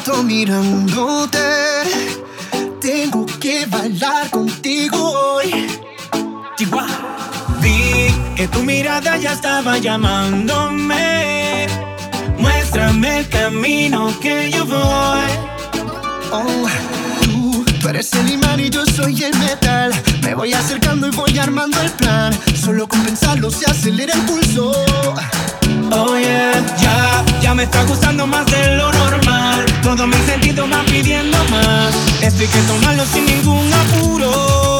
rato mirándote. Tengo que bailar contigo hoy. Vi que tu mirada ya estaba llamándome. Muéstrame el camino que yo voy. Oh, tú, tú eres el imán y yo soy el metal. Me voy acercando y voy armando el plan. Solo con pensarlo se acelera el pulso. Oh yeah, ya, ya me está gustando más de lo. Todos mis sentidos van pidiendo más. Esto hay que tomarlo sin ningún apuro.